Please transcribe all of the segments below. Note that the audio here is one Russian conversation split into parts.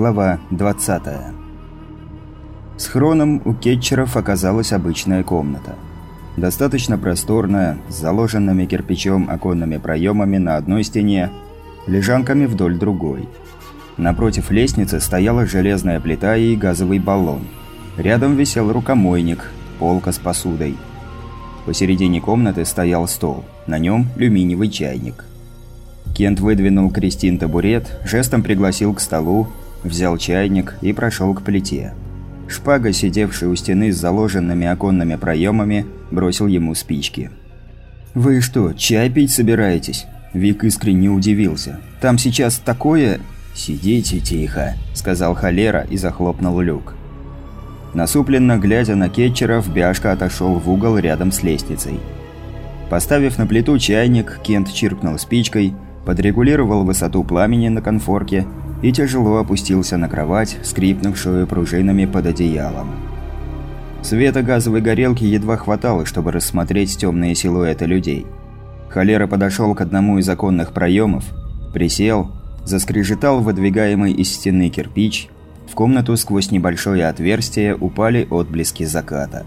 Глава 20. С хроном у кетчеров оказалась обычная комната. Достаточно просторная, с заложенными кирпичом оконными проемами на одной стене, лежанками вдоль другой. Напротив лестницы стояла железная плита и газовый баллон. Рядом висел рукомойник, полка с посудой. Посередине комнаты стоял стол, на нем люминиевый чайник. Кент выдвинул Кристин табурет, жестом пригласил к столу, взял чайник и прошел к плите. Шпага, сидевшая у стены с заложенными оконными проемами, бросил ему спички. «Вы что, чай пить собираетесь?» Вик искренне удивился. «Там сейчас такое...» «Сидите тихо», – сказал холера и захлопнул люк. Насупленно глядя на кетчеров, Бяшка отошел в угол рядом с лестницей. Поставив на плиту чайник, Кент чиркнул спичкой, подрегулировал высоту пламени на конфорке и тяжело опустился на кровать, скрипнувшую пружинами под одеялом. Света газовой горелки едва хватало, чтобы рассмотреть темные силуэты людей. Холера подошел к одному из оконных проемов, присел, заскрежетал выдвигаемый из стены кирпич, в комнату сквозь небольшое отверстие упали отблески заката.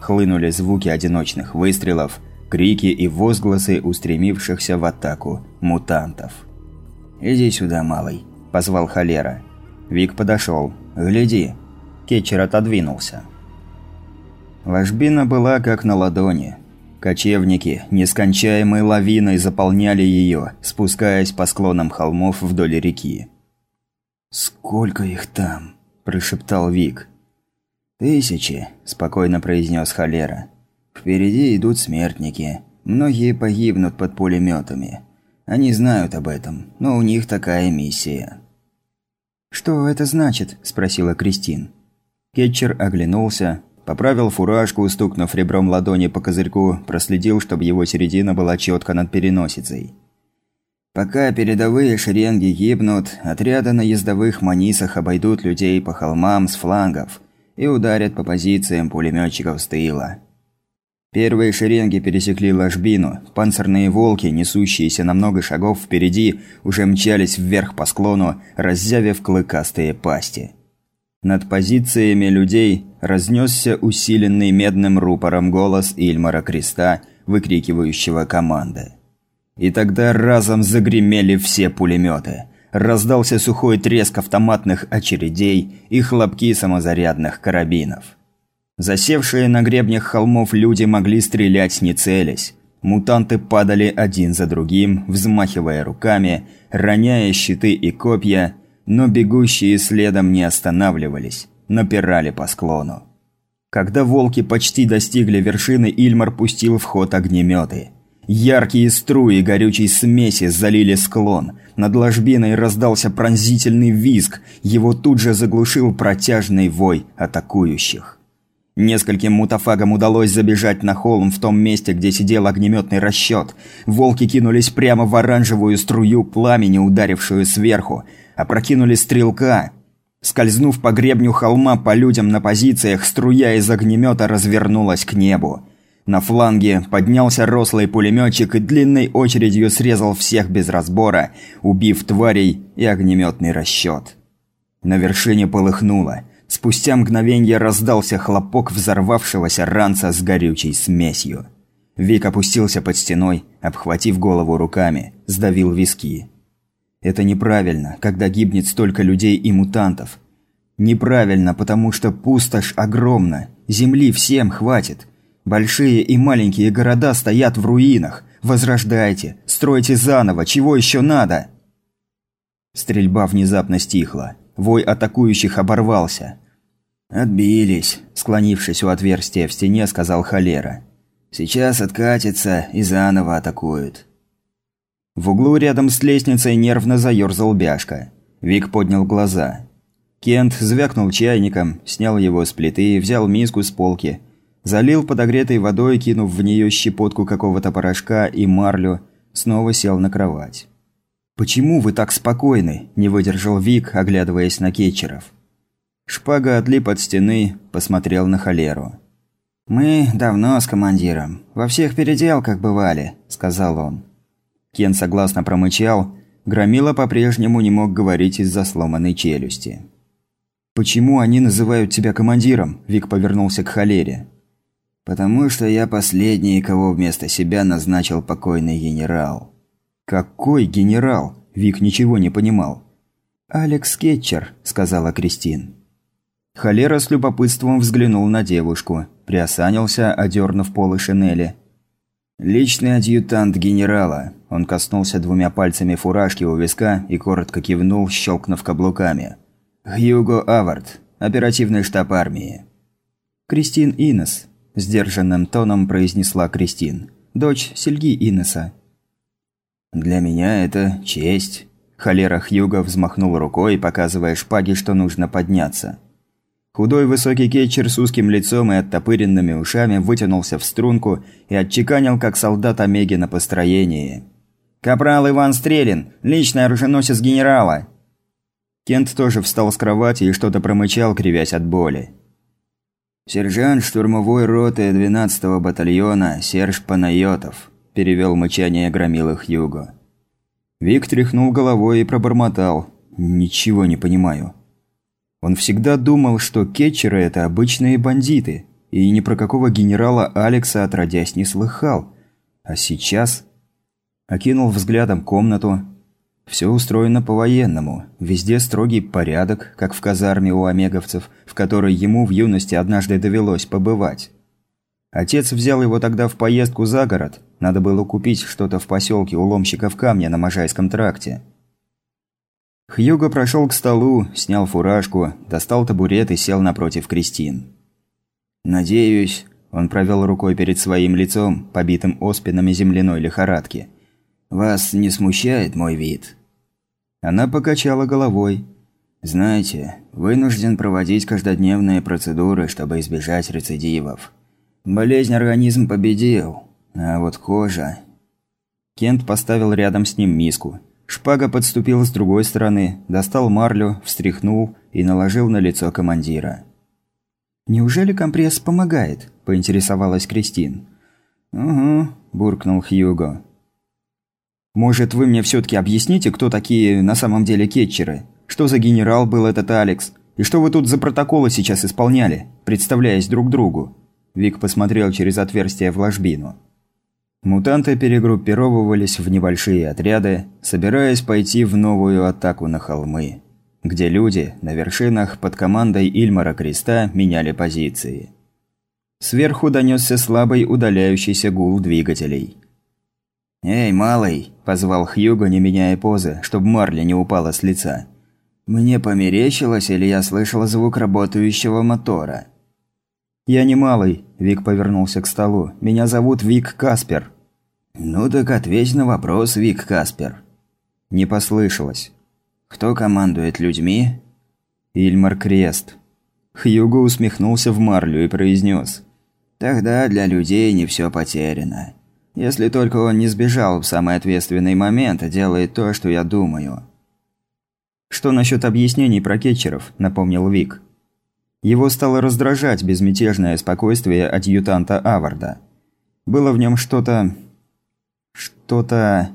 Хлынули звуки одиночных выстрелов, крики и возгласы устремившихся в атаку мутантов. «Иди сюда, малый», позвал холера. Вик подошел. «Гляди». Кетчер отодвинулся. Ложбина была как на ладони. Кочевники нескончаемой лавиной заполняли ее, спускаясь по склонам холмов вдоль реки. «Сколько их там?» – прошептал Вик. «Тысячи», – спокойно произнес холера. «Впереди идут смертники. Многие погибнут под пулеметами. Они знают об этом, но у них такая миссия». «Что это значит?» – спросила Кристин. Кетчер оглянулся, поправил фуражку, стукнув ребром ладони по козырьку, проследил, чтобы его середина была четко над переносицей. Пока передовые шеренги гибнут, отряды на ездовых манисах обойдут людей по холмам с флангов и ударят по позициям пулеметчиков с тыла. Первые шеренги пересекли ложбину. Панцирные волки, несущиеся на много шагов впереди, уже мчались вверх по склону, раззявив клыкастые пасти. Над позициями людей разнесся усиленный медным рупором голос Ильмара Креста, выкрикивающего команды. И тогда разом загремели все пулеметы. Раздался сухой треск автоматных очередей и хлопки самозарядных карабинов. Засевшие на гребнях холмов люди могли стрелять не целясь. Мутанты падали один за другим, взмахивая руками, роняя щиты и копья, но бегущие следом не останавливались, напирали по склону. Когда волки почти достигли вершины, Ильмар пустил в ход огнеметы. Яркие струи горючей смеси залили склон. Над ложбиной раздался пронзительный визг, его тут же заглушил протяжный вой атакующих. Нескольким мутафагам удалось забежать на холм в том месте, где сидел огнеметный расчет. Волки кинулись прямо в оранжевую струю пламени, ударившую сверху. Опрокинули стрелка. Скользнув по гребню холма по людям на позициях, струя из огнемета развернулась к небу. На фланге поднялся рослый пулеметчик и длинной очередью срезал всех без разбора, убив тварей и огнеметный расчет. На вершине полыхнуло – Спустя мгновенье раздался хлопок взорвавшегося ранца с горючей смесью. Вик опустился под стеной, обхватив голову руками, сдавил виски. Это неправильно, когда гибнет столько людей и мутантов. Неправильно, потому что пустошь огромна, земли всем хватит. Большие и маленькие города стоят в руинах. Возрождайте, стройте заново, чего еще надо? Стрельба внезапно стихла. Вой атакующих оборвался. «Отбились», – склонившись у отверстия в стене, сказал холера. «Сейчас откатится и заново атакуют». В углу рядом с лестницей нервно заёрзал Бяшка. Вик поднял глаза. Кент звякнул чайником, снял его с плиты, взял миску с полки, залил подогретой водой, кинув в нее щепотку какого-то порошка и марлю, снова сел на кровать. «Почему вы так спокойны?» – не выдержал Вик, оглядываясь на кетчеров. Шпага отлип от стены, посмотрел на холеру. «Мы давно с командиром. Во всех переделках бывали», – сказал он. Кен согласно промычал, Громила по-прежнему не мог говорить из-за сломанной челюсти. «Почему они называют тебя командиром?» – Вик повернулся к холере. «Потому что я последний, кого вместо себя назначил покойный генерал». «Какой генерал?» – Вик ничего не понимал. «Алекс Кетчер», – сказала Кристин. Холера с любопытством взглянул на девушку, приосанился, одернув полы шинели. «Личный адъютант генерала». Он коснулся двумя пальцами фуражки у виска и коротко кивнул, щелкнув каблуками. «Хьюго Авард, оперативный штаб армии». «Кристин Инес», – сдержанным тоном произнесла Кристин. «Дочь Сельги Инеса». «Для меня это честь». Холера Хьюго взмахнул рукой, показывая шпаге, что нужно подняться. Худой высокий кетчер с узким лицом и оттопыренными ушами вытянулся в струнку и отчеканил, как солдат Омеги на построении. «Капрал Иван Стрелин, личный оруженосец генерала!» Кент тоже встал с кровати и что-то промычал, кривясь от боли. «Сержант штурмовой роты 12-го батальона Серж Панайотов», – перевел мычание громилых Юго. Вик тряхнул головой и пробормотал. «Ничего не понимаю». Он всегда думал, что кетчеры – это обычные бандиты, и ни про какого генерала Алекса отродясь не слыхал. А сейчас... Окинул взглядом комнату. Все устроено по-военному. Везде строгий порядок, как в казарме у омеговцев, в которой ему в юности однажды довелось побывать. Отец взял его тогда в поездку за город. Надо было купить что-то в поселке у ломщиков камня на Можайском тракте. Хьюго прошел к столу, снял фуражку, достал табурет и сел напротив Кристин. «Надеюсь...» – он провел рукой перед своим лицом, побитым оспинами земляной лихорадки. «Вас не смущает мой вид?» Она покачала головой. «Знаете, вынужден проводить каждодневные процедуры, чтобы избежать рецидивов. Болезнь организм победил, а вот кожа...» Кент поставил рядом с ним миску – Шпага подступил с другой стороны, достал марлю, встряхнул и наложил на лицо командира. «Неужели компресс помогает?» – поинтересовалась Кристин. «Угу», – буркнул Хьюго. «Может, вы мне все-таки объясните, кто такие на самом деле кетчеры? Что за генерал был этот Алекс? И что вы тут за протоколы сейчас исполняли, представляясь друг другу?» Вик посмотрел через отверстие в ложбину. Мутанты перегруппировывались в небольшие отряды, собираясь пойти в новую атаку на холмы, где люди на вершинах под командой Ильмара Креста меняли позиции. Сверху донесся слабый удаляющийся гул двигателей. «Эй, малый!» – позвал Хьюго, не меняя позы, чтобы Марли не упала с лица. «Мне померещилось, или я слышал звук работающего мотора?» «Я не малый», – Вик повернулся к столу. «Меня зовут Вик Каспер». «Ну так ответь на вопрос, Вик Каспер». Не послышалось. «Кто командует людьми?» «Ильмар Крест». Хьюго усмехнулся в марлю и произнес. «Тогда для людей не все потеряно. Если только он не сбежал в самый ответственный момент и делает то, что я думаю». «Что насчет объяснений про кетчеров?» – напомнил Вик. Его стало раздражать безмятежное спокойствие адъютанта Аварда. Было в нем что-то что-то...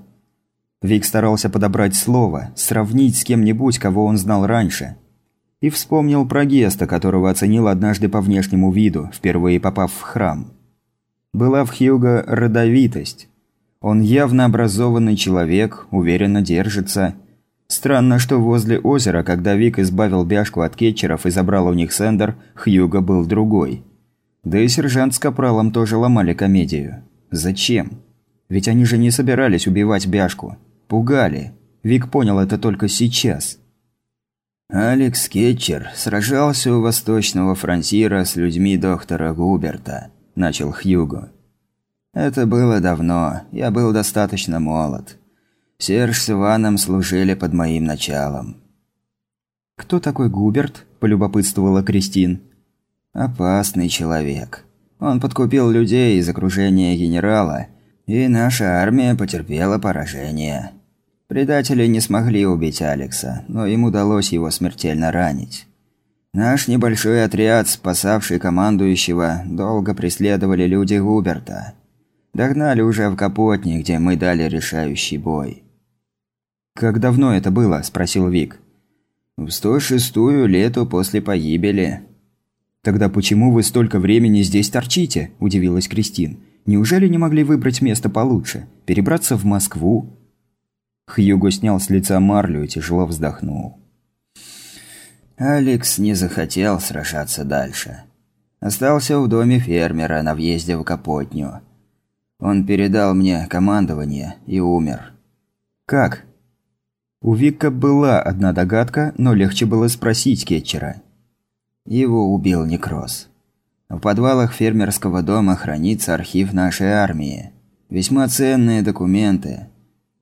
Вик старался подобрать слово, сравнить с кем-нибудь, кого он знал раньше. И вспомнил про Геста, которого оценил однажды по внешнему виду, впервые попав в храм. Была в Хьюго родовитость. Он явно образованный человек, уверенно держится. Странно, что возле озера, когда Вик избавил Бяшку от кетчеров и забрал у них сендер, Хьюго был другой. Да и сержант с капралом тоже ломали комедию. Зачем? Ведь они же не собирались убивать Бяшку. Пугали. Вик понял это только сейчас. Алекс Кетчер сражался у Восточного фронтира с людьми доктора Губерта, начал Хьюго. Это было давно, я был достаточно молод. Серж с Иваном служили под моим началом. «Кто такой Губерт?» – полюбопытствовала Кристин. «Опасный человек. Он подкупил людей из окружения генерала – и наша армия потерпела поражение. Предатели не смогли убить Алекса, но им удалось его смертельно ранить. Наш небольшой отряд, спасавший командующего, долго преследовали люди Губерта. Догнали уже в Капотне, где мы дали решающий бой. «Как давно это было?» – спросил Вик. «В 106-ю лету после погибели». «Тогда почему вы столько времени здесь торчите?» – удивилась Кристин. «Неужели не могли выбрать место получше? Перебраться в Москву?» Хьюго снял с лица марлю и тяжело вздохнул. Алекс не захотел сражаться дальше. Остался в доме фермера на въезде в Капотню. Он передал мне командование и умер. «Как?» У Вика была одна догадка, но легче было спросить Кетчера. Его убил некроз. В подвалах фермерского дома хранится архив нашей армии. Весьма ценные документы.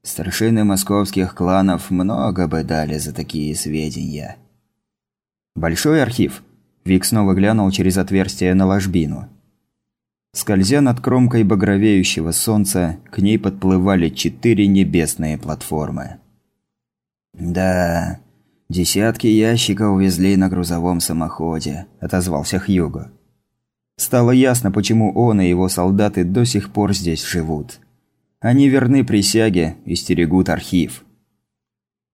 Старшины московских кланов много бы дали за такие сведения. «Большой архив?» Вик снова глянул через отверстие на ложбину. Скользя над кромкой багровеющего солнца, к ней подплывали четыре небесные платформы. «Да, десятки ящиков увезли на грузовом самоходе», – отозвался Хьюго. Стало ясно, почему он и его солдаты до сих пор здесь живут. Они верны присяге и стерегут архив.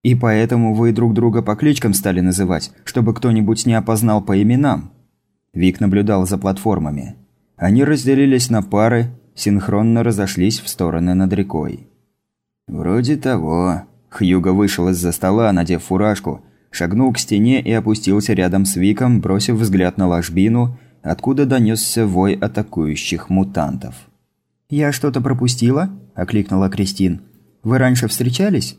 И поэтому вы друг друга по кличкам стали называть, чтобы кто-нибудь не опознал по именам. Вик наблюдал за платформами. Они разделились на пары, синхронно разошлись в стороны над рекой. «Вроде того». Хьюго вышел из-за стола, надев фуражку, шагнул к стене и опустился рядом с Виком, бросив взгляд на ложбину, откуда донесся вой атакующих мутантов. «Я что-то пропустила?» – окликнула Кристин. «Вы раньше встречались?»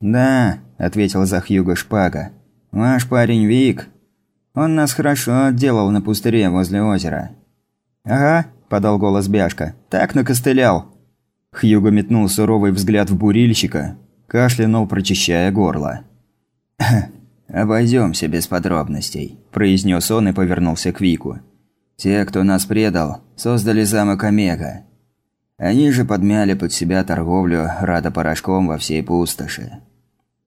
«Да», – ответил за Хьюго Шпага. «Ваш парень Вик. Он нас хорошо отделал на пустыре возле озера». «Ага», – подал голос Бяшка. «Так накостылял». Хьюго метнул суровый взгляд в бурильщика, кашлянул, прочищая горло. «Обойдемся без подробностей», – произнес он и повернулся к Вику. «Те, кто нас предал, создали замок Омега. Они же подмяли под себя торговлю радопорошком во всей пустоши.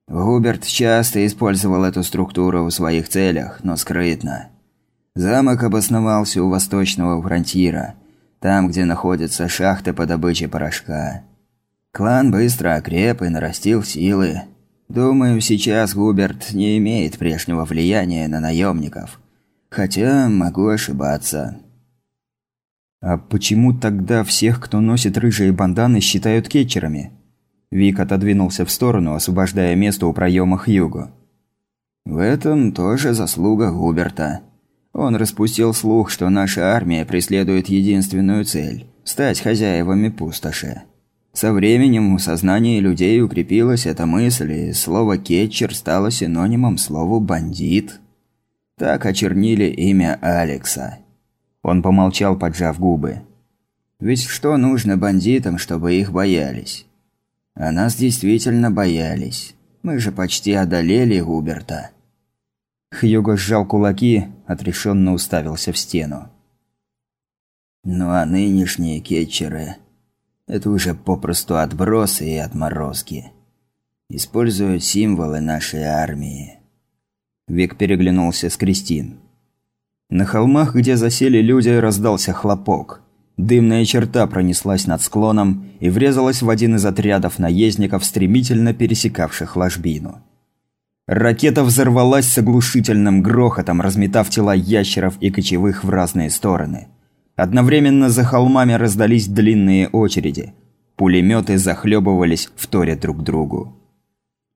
Губерт часто использовал эту структуру в своих целях, но скрытно. Замок обосновался у восточного фронтира, там, где находятся шахты по добыче порошка. Клан быстро окреп и нарастил силы. Думаю, сейчас Губерт не имеет прежнего влияния на наемников. Хотя могу ошибаться. А почему тогда всех, кто носит рыжие банданы, считают кетчерами? Вик отодвинулся в сторону, освобождая место у проема Хьюго. «В этом тоже заслуга Губерта. Он распустил слух, что наша армия преследует единственную цель – стать хозяевами пустоши. Со временем в сознании людей укрепилась эта мысль, и слово «кетчер» стало синонимом слову «бандит». Так очернили имя Алекса. Он помолчал, поджав губы. «Ведь что нужно бандитам, чтобы их боялись?» А нас действительно боялись. Мы же почти одолели Губерта. Хьюго сжал кулаки, отрешенно уставился в стену. Ну а нынешние кетчеры – это уже попросту отбросы и отморозки. Используют символы нашей армии. Вик переглянулся с Кристин. На холмах, где засели люди, раздался хлопок. Дымная черта пронеслась над склоном и врезалась в один из отрядов наездников, стремительно пересекавших ложбину. Ракета взорвалась с оглушительным грохотом, разметав тела ящеров и кочевых в разные стороны. Одновременно за холмами раздались длинные очереди. Пулеметы захлебывались, вторя друг другу.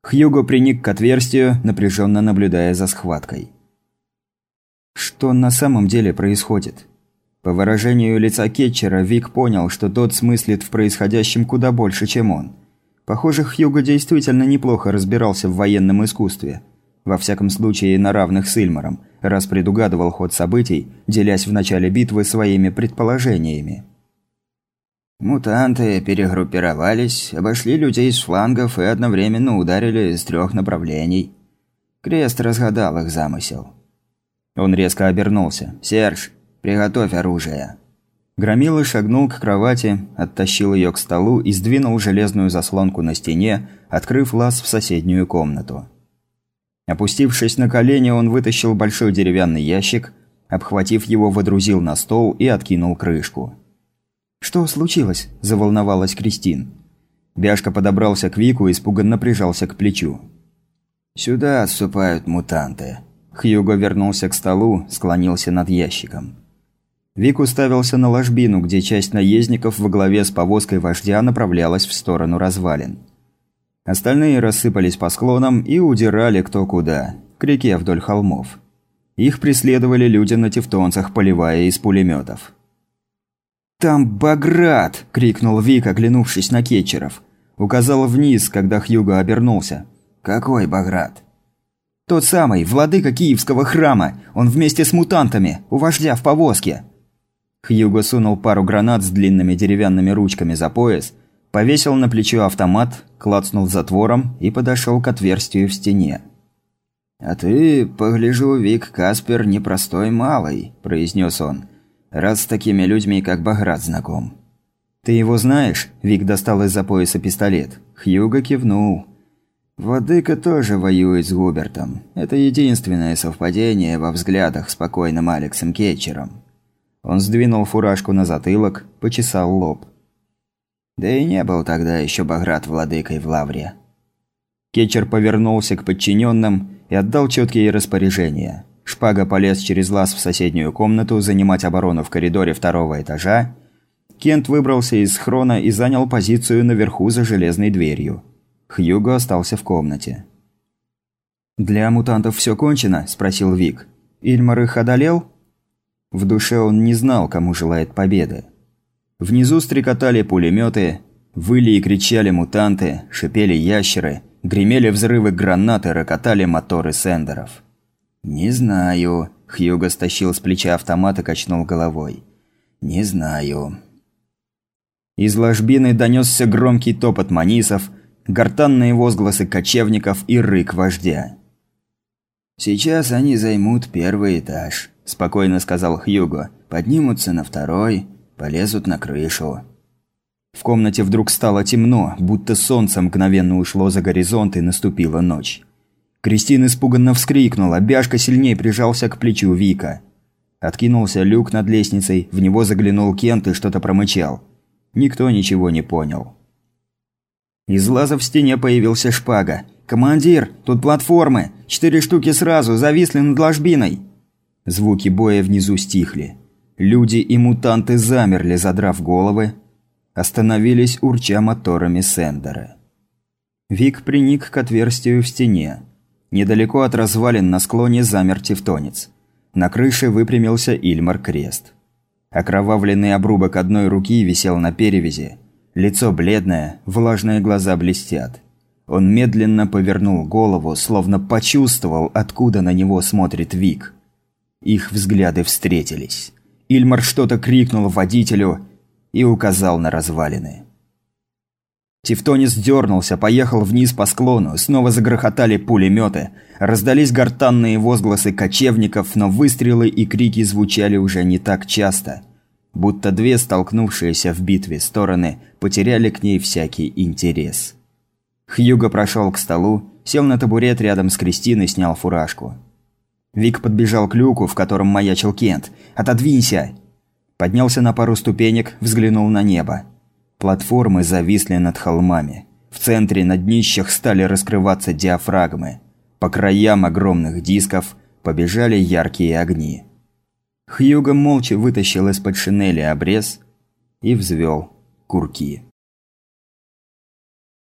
Хьюго приник к отверстию, напряженно наблюдая за схваткой. Что на самом деле происходит? По выражению лица Кетчера, Вик понял, что тот смыслит в происходящем куда больше, чем он. Похоже, Хьюго действительно неплохо разбирался в военном искусстве. Во всяком случае, на равных с Ильмаром, раз предугадывал ход событий, делясь в начале битвы своими предположениями. Мутанты перегруппировались, обошли людей с флангов и одновременно ударили с трех направлений. Крест разгадал их замысел. Он резко обернулся. «Серж, «Приготовь оружие». Громила шагнул к кровати, оттащил ее к столу и сдвинул железную заслонку на стене, открыв лаз в соседнюю комнату. Опустившись на колени, он вытащил большой деревянный ящик, обхватив его, водрузил на стол и откинул крышку. «Что случилось?» – заволновалась Кристин. Бяшка подобрался к Вику и испуганно прижался к плечу. «Сюда отступают мутанты». Хьюго вернулся к столу, склонился над ящиком. Вик уставился на ложбину, где часть наездников во главе с повозкой вождя направлялась в сторону развалин. Остальные рассыпались по склонам и удирали кто куда, к реке вдоль холмов. Их преследовали люди на тевтонцах, поливая из пулеметов. «Там Баграт!» – крикнул Вик, оглянувшись на кетчеров. Указал вниз, когда Хьюго обернулся. «Какой Баграт?» «Тот самый, владыка Киевского храма. Он вместе с мутантами, у вождя в повозке». Хьюго сунул пару гранат с длинными деревянными ручками за пояс, повесил на плечо автомат, клацнул затвором и подошел к отверстию в стене. «А ты, погляжу, Вик Каспер непростой малый», – произнес он, – «раз с такими людьми, как Баграт, знаком». «Ты его знаешь?» – Вик достал из-за пояса пистолет. Хьюго кивнул. «Владыка тоже воюет с Губертом. Это единственное совпадение во взглядах с покойным Алексом Кетчером. Он сдвинул фуражку на затылок, почесал лоб. Да и не был тогда еще Баграт владыкой в Лавре. Кетчер повернулся к подчиненным и отдал четкие распоряжения. Шпага полез через лаз в соседнюю комнату занимать оборону в коридоре второго этажа. Кент выбрался из схрона и занял позицию наверху за железной дверью. Хьюго остался в комнате. «Для мутантов все кончено?» – спросил Вик. «Ильмар их одолел?» В душе он не знал, кому желает победы. Внизу стрекотали пулеметы, выли и кричали мутанты, шипели ящеры, гремели взрывы гранаты, рокотали моторы сендеров. «Не знаю», – Хьюго стащил с плеча автомат и качнул головой. «Не знаю». Из ложбины донесся громкий топот манисов, гортанные возгласы кочевников и рык вождя. «Сейчас они займут первый этаж», – спокойно сказал Хьюго. «Поднимутся на второй, полезут на крышу». В комнате вдруг стало темно, будто солнце мгновенно ушло за горизонт и наступила ночь. Кристин испуганно вскрикнула, Бяшка сильнее прижался к плечу Вика. Откинулся люк над лестницей, в него заглянул Кент и что-то промычал. Никто ничего не понял. Из лаза в стене появился шпага. «Командир, тут платформы! Четыре штуки сразу, зависли над ложбиной!» Звуки боя внизу стихли. Люди и мутанты замерли, задрав головы. Остановились, урча моторами Сендера. Вик приник к отверстию в стене. Недалеко от развалин на склоне замер тевтонец. На крыше выпрямился Ильмар Крест. Окровавленный обрубок одной руки висел на перевязи. Лицо бледное, влажные глаза блестят. Он медленно повернул голову, словно почувствовал, откуда на него смотрит Вик. Их взгляды встретились. Ильмар что-то крикнул водителю и указал на развалины. Тевтонис дернулся, поехал вниз по склону, снова загрохотали пулеметы, раздались гортанные возгласы кочевников, но выстрелы и крики звучали уже не так часто, будто две столкнувшиеся в битве стороны потеряли к ней всякий интерес. Хьюго прошел к столу, сел на табурет рядом с Кристиной, снял фуражку. Вик подбежал к люку, в котором маячил Кент. «Отодвинься!» Поднялся на пару ступенек, взглянул на небо. Платформы зависли над холмами. В центре на днищах стали раскрываться диафрагмы. По краям огромных дисков побежали яркие огни. Хьюго молча вытащил из-под шинели обрез и взвел курки.